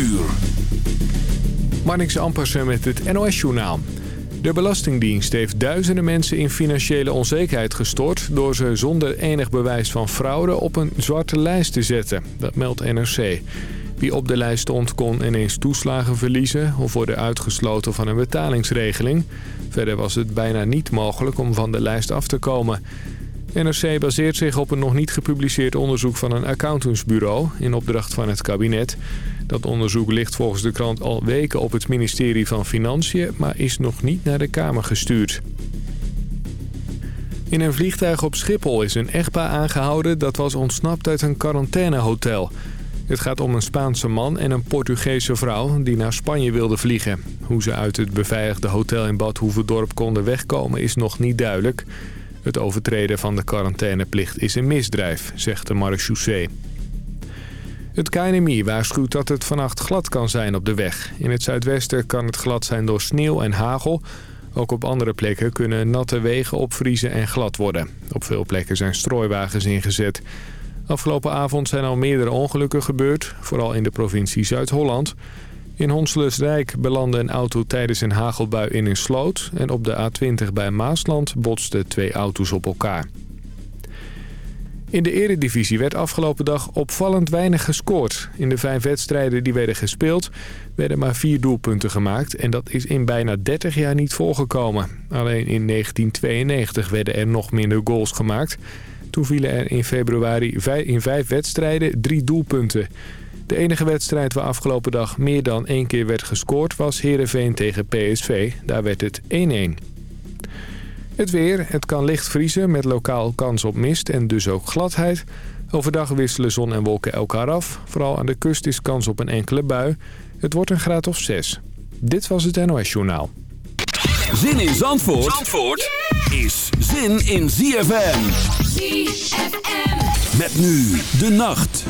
uur. Marnix Ampersen met het NOS-journaal. De Belastingdienst heeft duizenden mensen in financiële onzekerheid gestort... door ze zonder enig bewijs van fraude op een zwarte lijst te zetten. Dat meldt NRC. Wie op de lijst stond kon ineens toeslagen verliezen... of worden uitgesloten van een betalingsregeling. Verder was het bijna niet mogelijk om van de lijst af te komen... NRC baseert zich op een nog niet gepubliceerd onderzoek van een accountantsbureau in opdracht van het kabinet. Dat onderzoek ligt volgens de krant al weken op het ministerie van Financiën, maar is nog niet naar de Kamer gestuurd. In een vliegtuig op Schiphol is een echtpaar aangehouden dat was ontsnapt uit een quarantainehotel. Het gaat om een Spaanse man en een Portugese vrouw die naar Spanje wilden vliegen. Hoe ze uit het beveiligde hotel in Bad Hoeverdorp konden wegkomen is nog niet duidelijk. Het overtreden van de quarantaineplicht is een misdrijf, zegt de marechaussee. Het KNMI waarschuwt dat het vannacht glad kan zijn op de weg. In het zuidwesten kan het glad zijn door sneeuw en hagel. Ook op andere plekken kunnen natte wegen opvriezen en glad worden. Op veel plekken zijn strooiwagens ingezet. Afgelopen avond zijn al meerdere ongelukken gebeurd, vooral in de provincie Zuid-Holland. In Honselersdijk belandde een auto tijdens een hagelbui in een sloot... en op de A20 bij Maasland botsten twee auto's op elkaar. In de eredivisie werd afgelopen dag opvallend weinig gescoord. In de vijf wedstrijden die werden gespeeld werden maar vier doelpunten gemaakt... en dat is in bijna 30 jaar niet voorgekomen. Alleen in 1992 werden er nog minder goals gemaakt. Toen vielen er in februari in vijf wedstrijden drie doelpunten... De enige wedstrijd waar afgelopen dag meer dan één keer werd gescoord was Heerenveen tegen PSV. Daar werd het 1-1. Het weer. Het kan licht vriezen met lokaal kans op mist en dus ook gladheid. Overdag wisselen zon en wolken elkaar af. Vooral aan de kust is kans op een enkele bui. Het wordt een graad of 6. Dit was het NOS Journaal. Zin in Zandvoort, Zandvoort is zin in ZFM. ZFM. Met nu de nacht.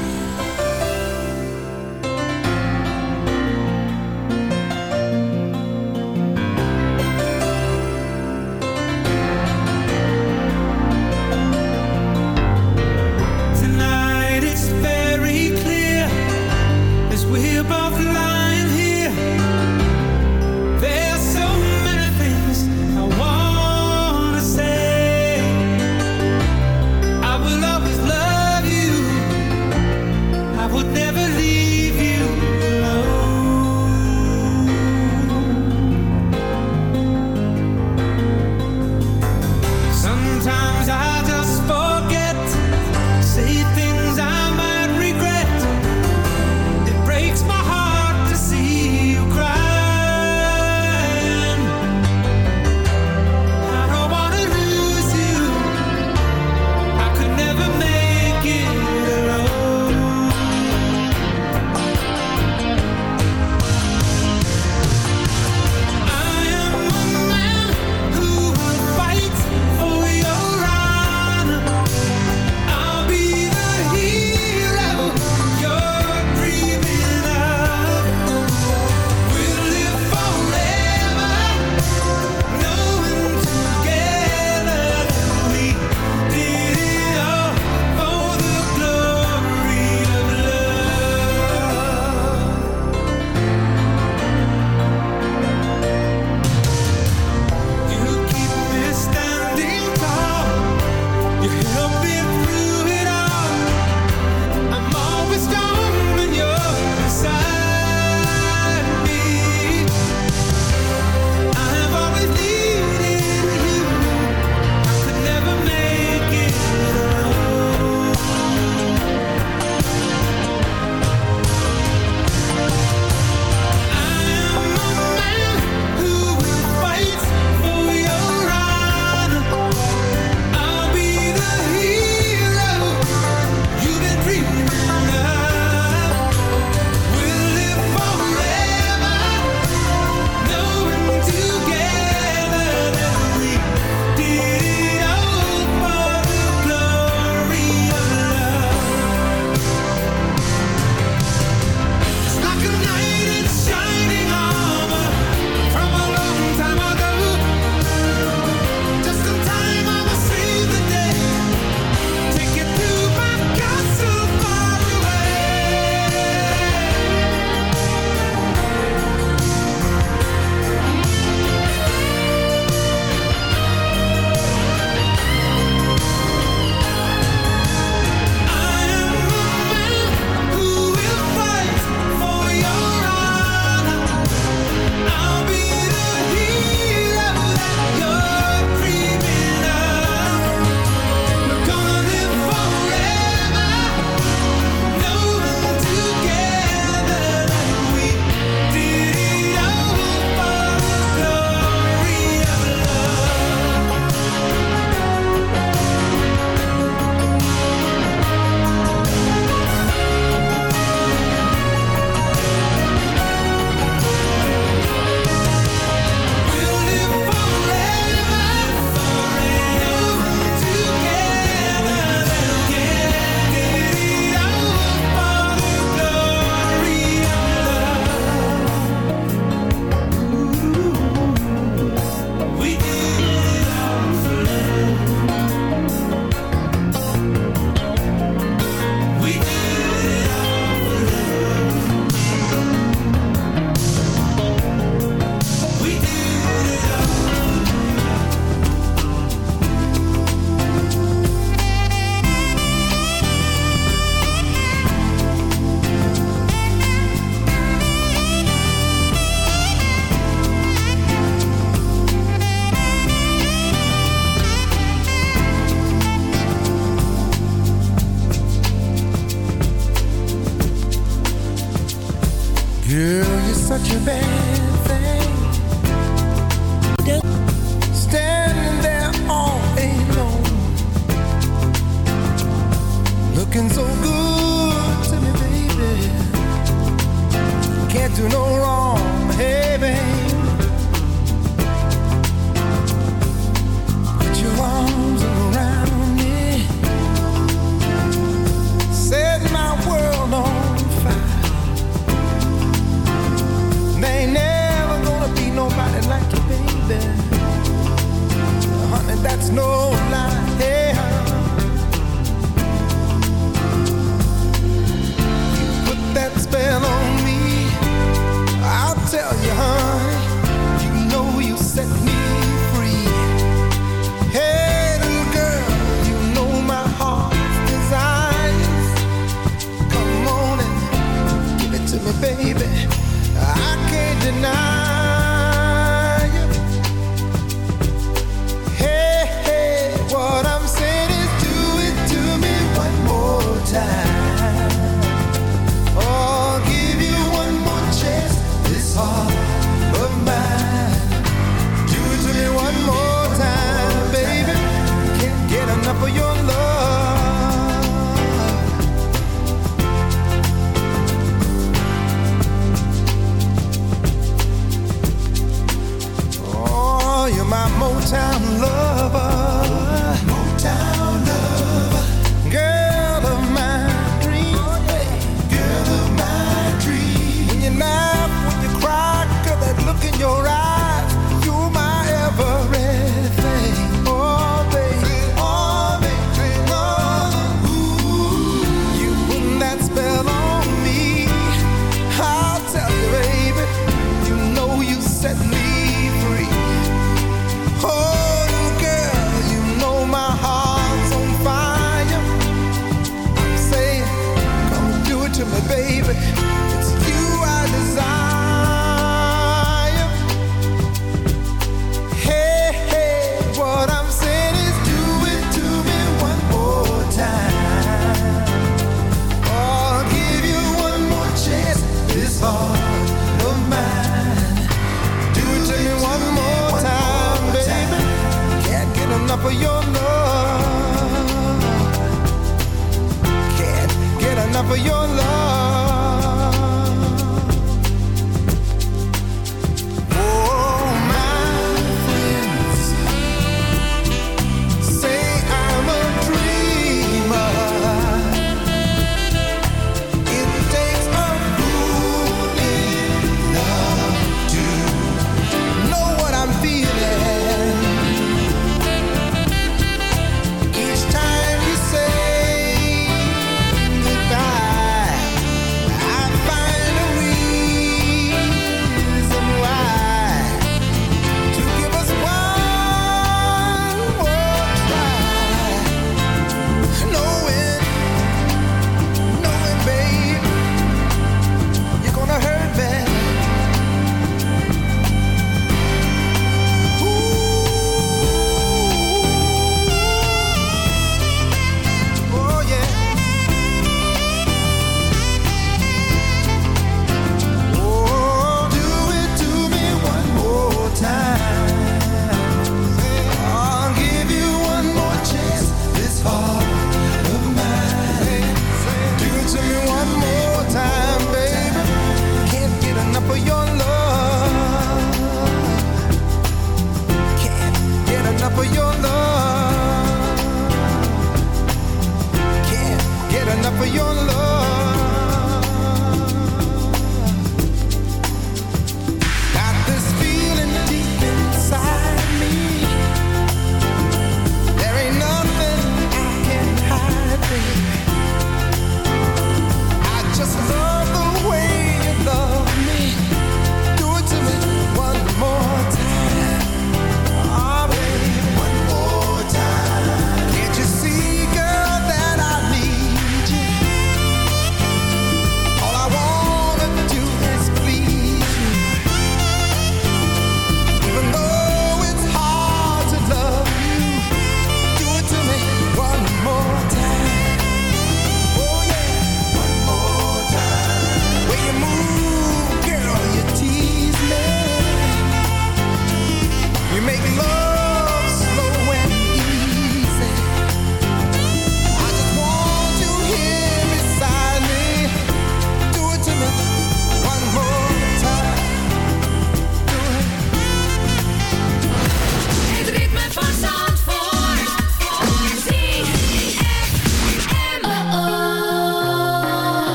for your love.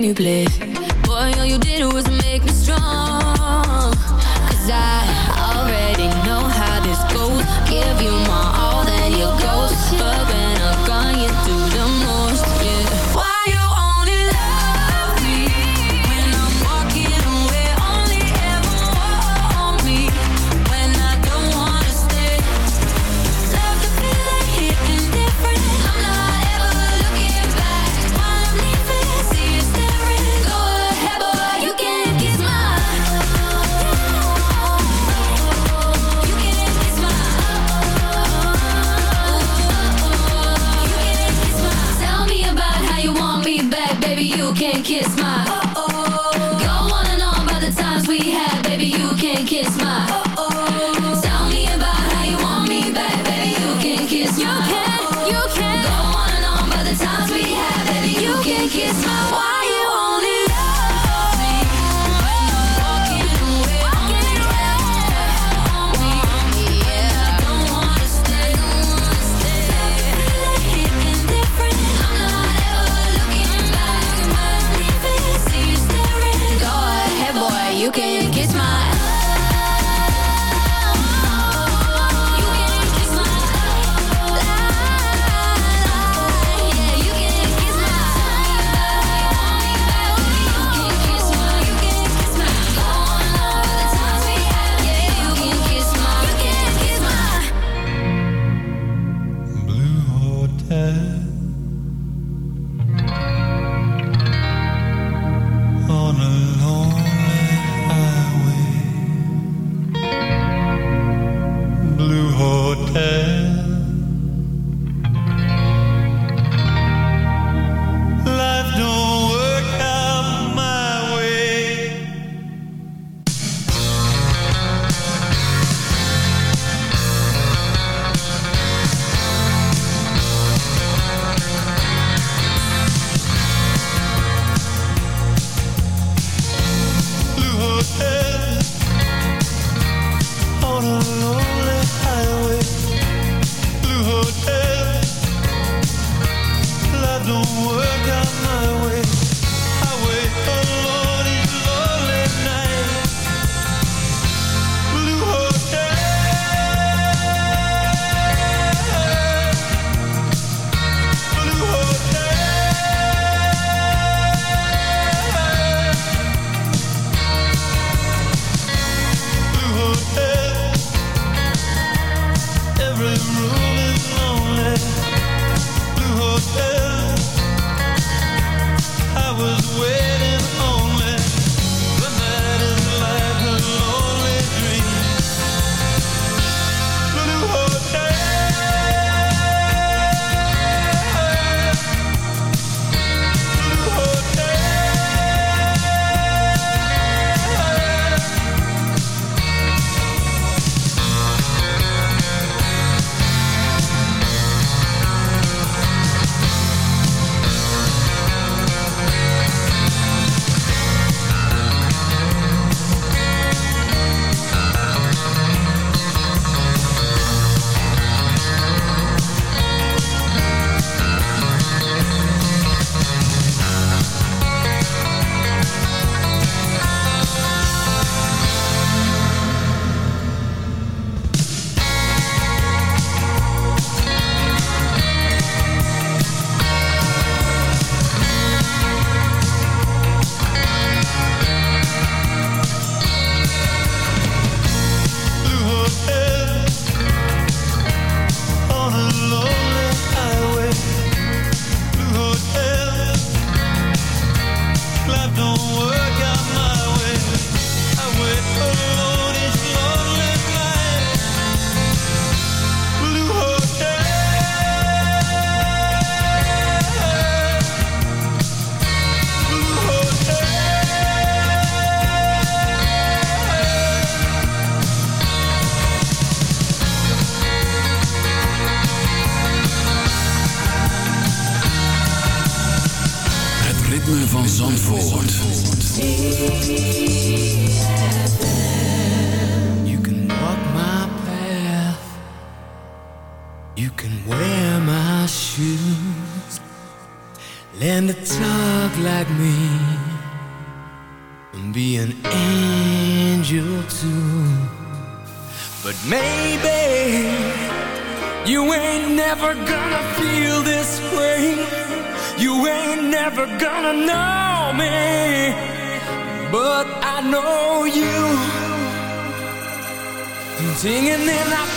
get me blessed. Boy, all you did was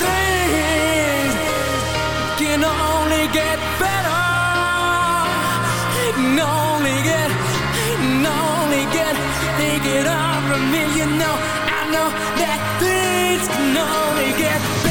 things can only get better. Can only get, can only get. Think it over me, you know. I know that things can only get better.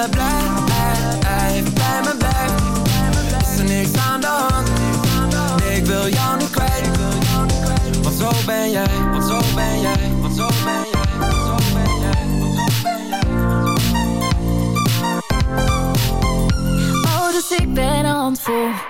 Is niks aan de hand. Ik wil jou niet kwijt. Want zo ben jij, want zo ben jij Want zo ben jij, Oh, dus ik ben een handvol.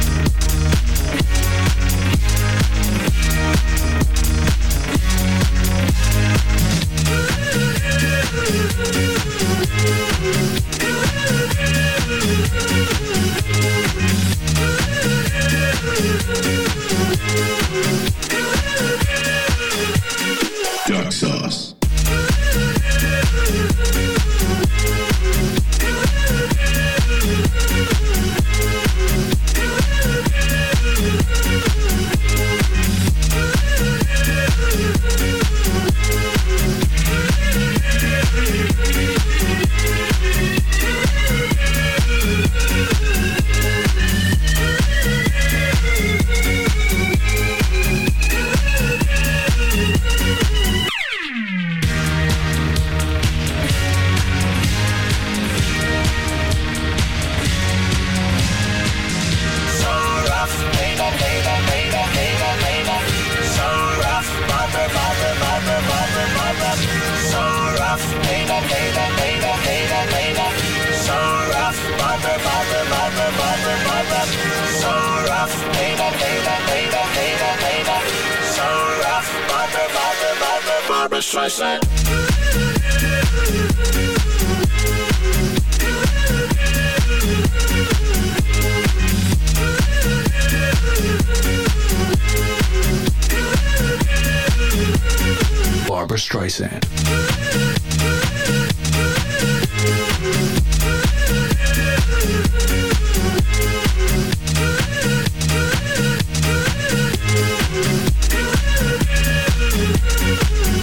Barbra Streisand.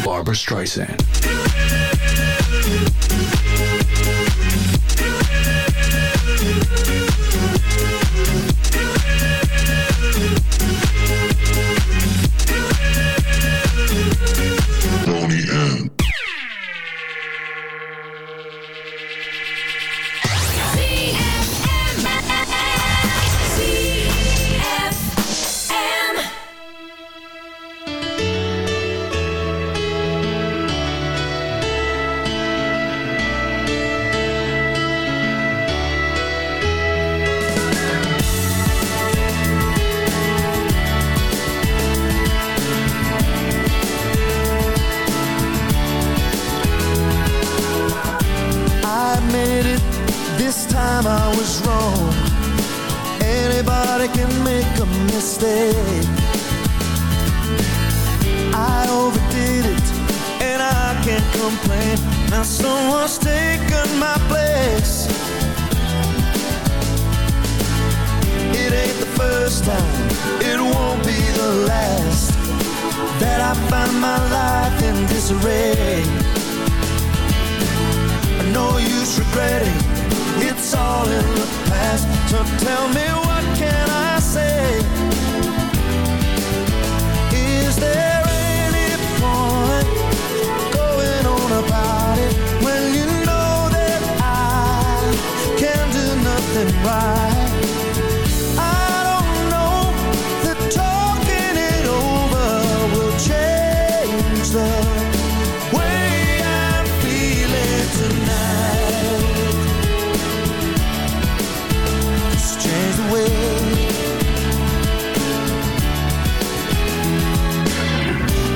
Barbara Streisand. and I don't know. That talking it over will change the way I'm feeling tonight. Just change the way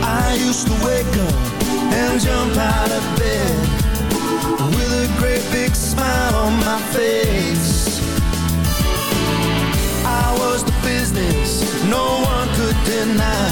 I used to wake up and jump out of bed with a great big smile on my face. Tonight.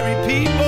ordinary people.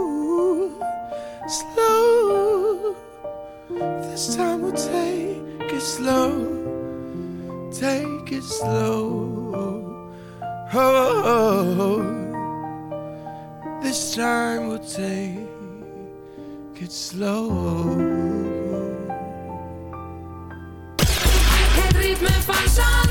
Ritme van Zandvoort.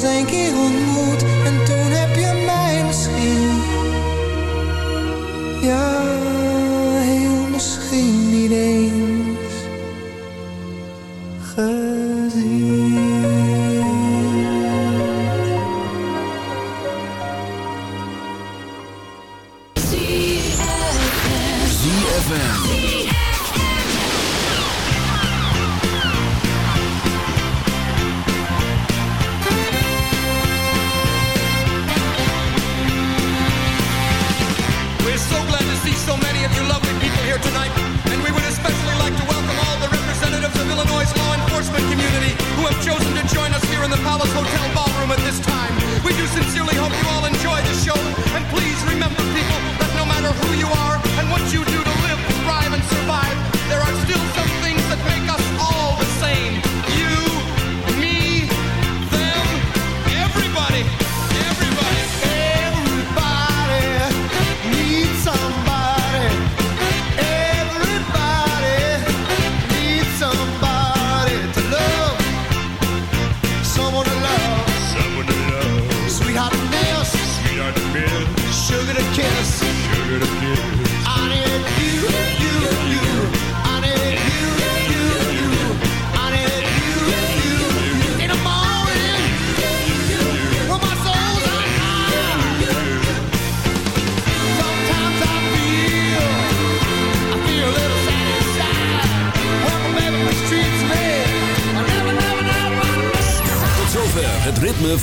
wasn't